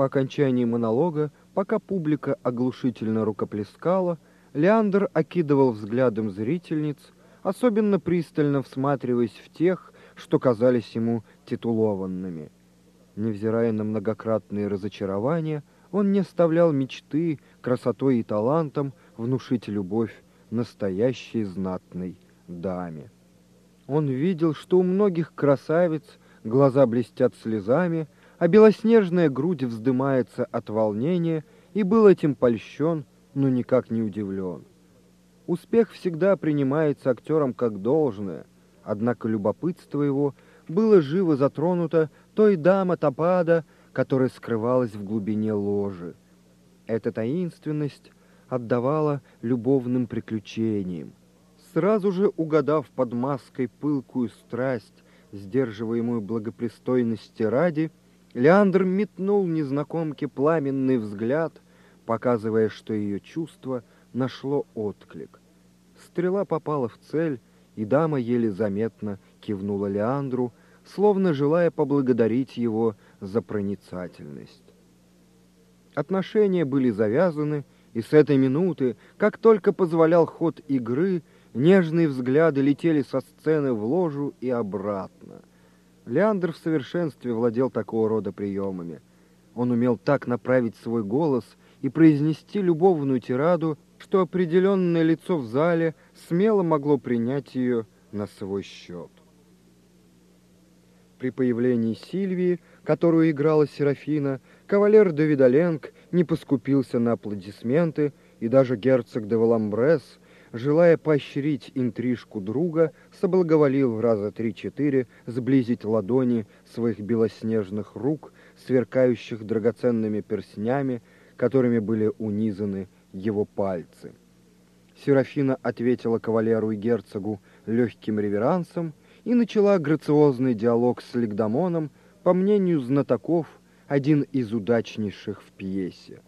По окончании монолога, пока публика оглушительно рукоплескала, Леандр окидывал взглядом зрительниц, особенно пристально всматриваясь в тех, что казались ему титулованными. Невзирая на многократные разочарования, он не оставлял мечты, красотой и талантом внушить любовь настоящей знатной даме. Он видел, что у многих красавиц глаза блестят слезами, а белоснежная грудь вздымается от волнения, и был этим польщен, но никак не удивлен. Успех всегда принимается актером как должное, однако любопытство его было живо затронуто той дама Топада, которая скрывалась в глубине ложи. Эта таинственность отдавала любовным приключениям. Сразу же угадав под маской пылкую страсть, сдерживаемую благопристойности ради, Леандр метнул незнакомке пламенный взгляд, показывая, что ее чувство нашло отклик. Стрела попала в цель, и дама еле заметно кивнула Леандру, словно желая поблагодарить его за проницательность. Отношения были завязаны, и с этой минуты, как только позволял ход игры, нежные взгляды летели со сцены в ложу и обратно. Леандр в совершенстве владел такого рода приемами. Он умел так направить свой голос и произнести любовную тираду, что определенное лицо в зале смело могло принять ее на свой счет. При появлении Сильвии, которую играла Серафина, кавалер Давидоленг не поскупился на аплодисменты, и даже герцог де Валамбрес, желая поощрить интрижку друга, соблаговолил раза три-четыре сблизить ладони своих белоснежных рук, сверкающих драгоценными перстнями, которыми были унизаны его пальцы. Серафина ответила кавалеру и герцогу легким реверансом, и начала грациозный диалог с Лигдамоном, по мнению знатоков, один из удачнейших в пьесе.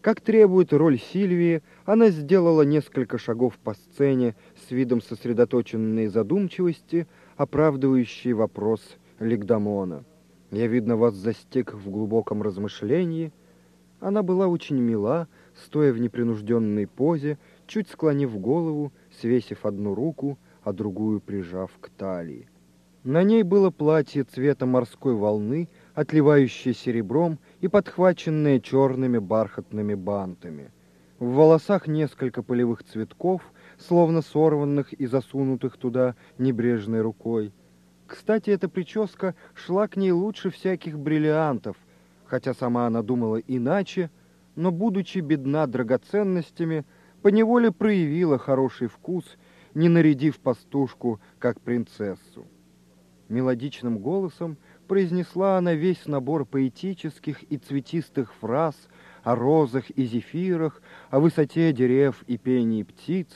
Как требует роль Сильвии, она сделала несколько шагов по сцене с видом сосредоточенной задумчивости, оправдывающей вопрос Лигдамона. «Я, видно, вас застиг в глубоком размышлении». Она была очень мила, стоя в непринужденной позе, чуть склонив голову, свесив одну руку, а другую прижав к талии. На ней было платье цвета морской волны, отливающее серебром и подхваченное черными бархатными бантами. В волосах несколько полевых цветков, словно сорванных и засунутых туда небрежной рукой. Кстати, эта прическа шла к ней лучше всяких бриллиантов, хотя сама она думала иначе, но, будучи бедна драгоценностями, поневоле проявила хороший вкус не нарядив пастушку, как принцессу. Мелодичным голосом произнесла она весь набор поэтических и цветистых фраз о розах и зефирах, о высоте дерев и пении птиц,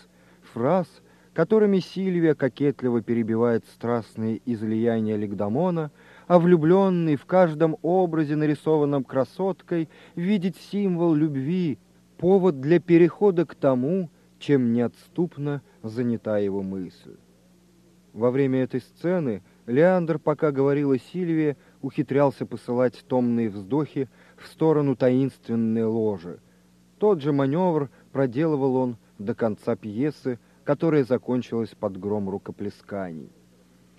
фраз, которыми Сильвия кокетливо перебивает страстные излияния Лигдамона, а влюбленный в каждом образе, нарисованном красоткой, видит символ любви, повод для перехода к тому, чем неотступно занята его мысль. Во время этой сцены Леандр, пока говорила Сильвия, ухитрялся посылать томные вздохи в сторону таинственной ложи. Тот же маневр проделывал он до конца пьесы, которая закончилась под гром рукоплесканий.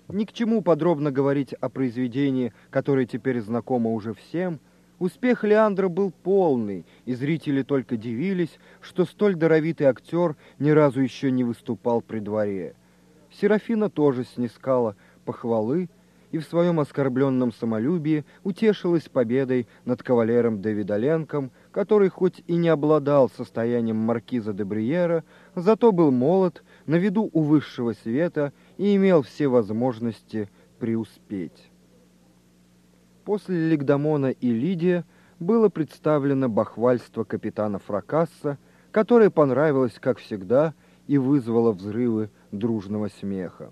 Ни к чему подробно говорить о произведении, которое теперь знакомо уже всем – Успех Леандра был полный, и зрители только дивились, что столь даровитый актер ни разу еще не выступал при дворе. Серафина тоже снискала похвалы и в своем оскорбленном самолюбии утешилась победой над кавалером Давидоленком, который хоть и не обладал состоянием маркиза де Бриера, зато был молод, на виду у высшего света и имел все возможности преуспеть. После Лигдамона и Лидия было представлено бахвальство капитана Фракасса, которое понравилось, как всегда, и вызвало взрывы дружного смеха.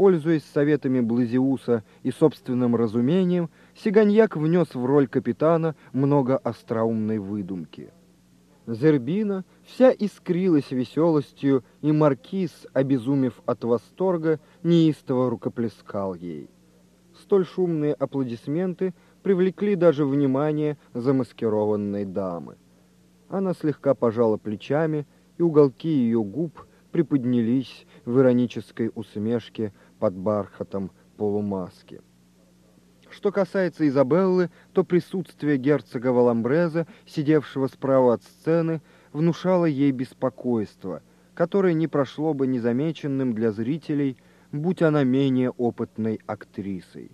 Пользуясь советами Блазиуса и собственным разумением, Сиганьяк внес в роль капитана много остроумной выдумки. Зербина вся искрилась веселостью, и маркиз, обезумев от восторга, неистово рукоплескал ей. Столь шумные аплодисменты привлекли даже внимание замаскированной дамы. Она слегка пожала плечами, и уголки ее губ приподнялись в иронической усмешке под бархатом полумаски. Что касается Изабеллы, то присутствие герцога Валамбреза, сидевшего справа от сцены, внушало ей беспокойство, которое не прошло бы незамеченным для зрителей, будь она менее опытной актрисой.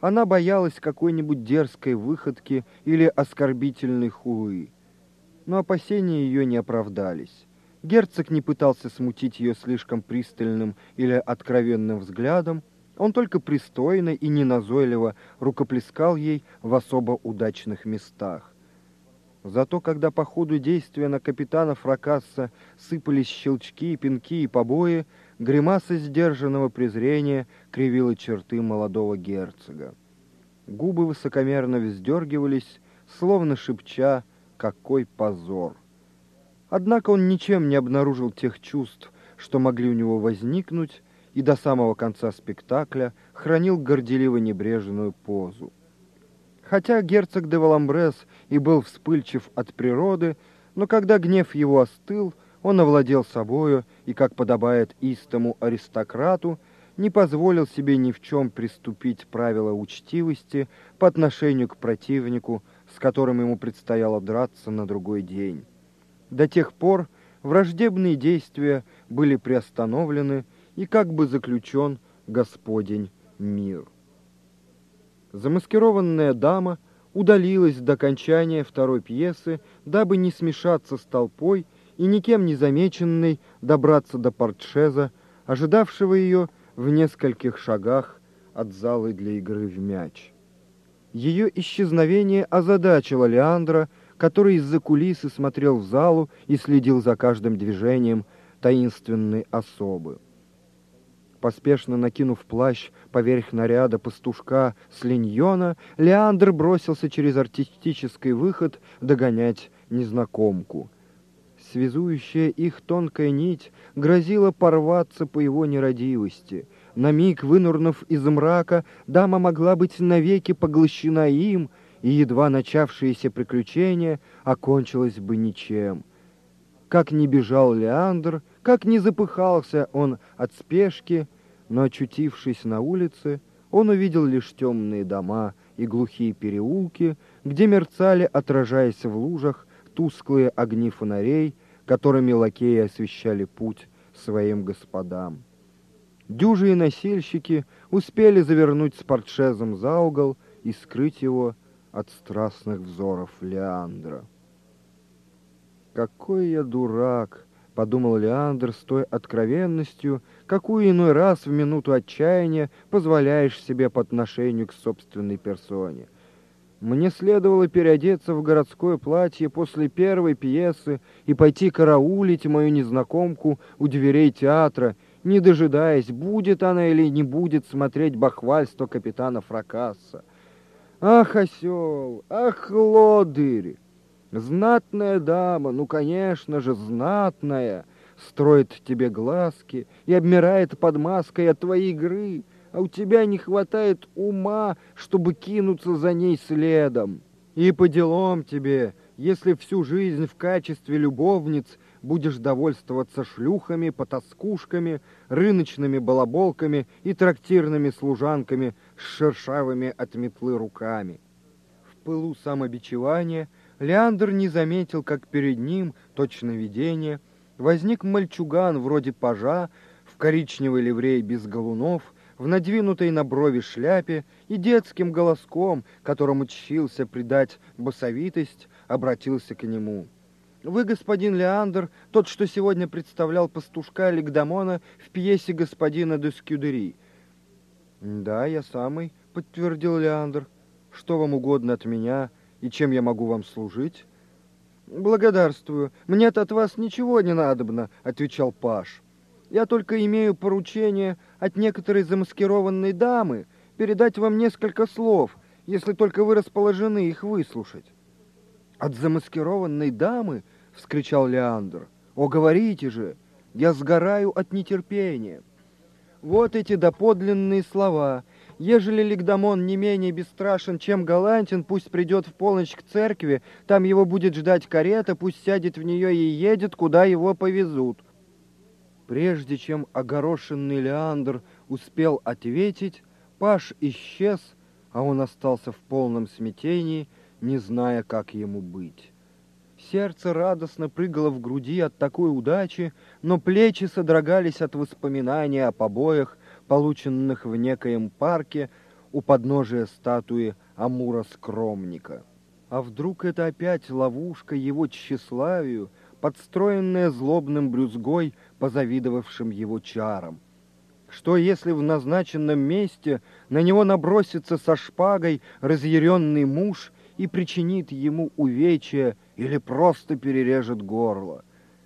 Она боялась какой-нибудь дерзкой выходки или оскорбительной хулы. Но опасения ее не оправдались. Герцог не пытался смутить ее слишком пристальным или откровенным взглядом, он только пристойно и неназойливо рукоплескал ей в особо удачных местах. Зато когда по ходу действия на капитана Фракасса сыпались щелчки, пинки и побои, гримаса сдержанного презрения кривила черты молодого герцога. Губы высокомерно вздергивались, словно шепча «какой позор!». Однако он ничем не обнаружил тех чувств, что могли у него возникнуть, и до самого конца спектакля хранил горделиво небрежную позу. Хотя герцог де Валамбрес и был вспыльчив от природы, но когда гнев его остыл, он овладел собою и, как подобает истому аристократу, не позволил себе ни в чем приступить правила учтивости по отношению к противнику, с которым ему предстояло драться на другой день. До тех пор враждебные действия были приостановлены и как бы заключен Господень мир. Замаскированная дама удалилась до окончания второй пьесы, дабы не смешаться с толпой и никем не замеченной добраться до портшеза, ожидавшего ее в нескольких шагах от залы для игры в мяч. Ее исчезновение озадачило Леандра, который из-за кулисы смотрел в залу и следил за каждым движением таинственной особы. Поспешно накинув плащ поверх наряда пастушка с линьона, Леандр бросился через артистический выход догонять незнакомку. Связующая их тонкая нить грозила порваться по его нерадивости. На миг, вынурнув из мрака, дама могла быть навеки поглощена им, и едва начавшееся приключение окончилось бы ничем. Как не бежал Леандр, как не запыхался он от спешки, но, очутившись на улице, он увидел лишь темные дома и глухие переулки, где мерцали, отражаясь в лужах, тусклые огни фонарей, которыми лакеи освещали путь своим господам. Дюжи и носильщики успели завернуть с за угол и скрыть его от страстных взоров Леандра. «Какой я дурак!» — подумал Леандр с той откровенностью, какую иной раз в минуту отчаяния позволяешь себе по отношению к собственной персоне. Мне следовало переодеться в городское платье после первой пьесы и пойти караулить мою незнакомку у дверей театра, не дожидаясь, будет она или не будет смотреть бахвальство капитана Фракасса. Ах, осел, ах, лодырь! Знатная дама, ну, конечно же, знатная, строит тебе глазки и обмирает под маской от твоей игры — а у тебя не хватает ума, чтобы кинуться за ней следом. И по делам тебе, если всю жизнь в качестве любовниц будешь довольствоваться шлюхами, потаскушками, рыночными балаболками и трактирными служанками с шершавыми от метлы руками. В пылу самобичевания Леандр не заметил, как перед ним, точно видение, возник мальчуган вроде пажа в коричневой ливрее без галунов — в надвинутой на брови шляпе и детским голоском, которому чщился придать басовитость, обратился к нему. «Вы, господин Леандр, тот, что сегодня представлял пастушка Легдамона в пьесе господина де Скюдери». «Да, я самый», — подтвердил Леандр. «Что вам угодно от меня и чем я могу вам служить?» «Благодарствую. Мне-то от вас ничего не надобно», — отвечал Паш. Я только имею поручение от некоторой замаскированной дамы передать вам несколько слов, если только вы расположены их выслушать. От замаскированной дамы, вскричал Леандр. О, говорите же, я сгораю от нетерпения. Вот эти доподлинные слова. Ежели Лигдамон не менее бесстрашен, чем галантен, пусть придет в полночь к церкви, там его будет ждать карета, пусть сядет в нее и едет, куда его повезут. Прежде чем огорошенный Леандр успел ответить, Паш исчез, а он остался в полном смятении, не зная, как ему быть. Сердце радостно прыгало в груди от такой удачи, но плечи содрогались от воспоминания о побоях, полученных в некоем парке у подножия статуи Амура-скромника. А вдруг это опять ловушка его тщеславию, подстроенная злобным брюзгой, позавидовавшим его чарам? Что, если в назначенном месте на него набросится со шпагой разъяренный муж и причинит ему увечья или просто перережет горло?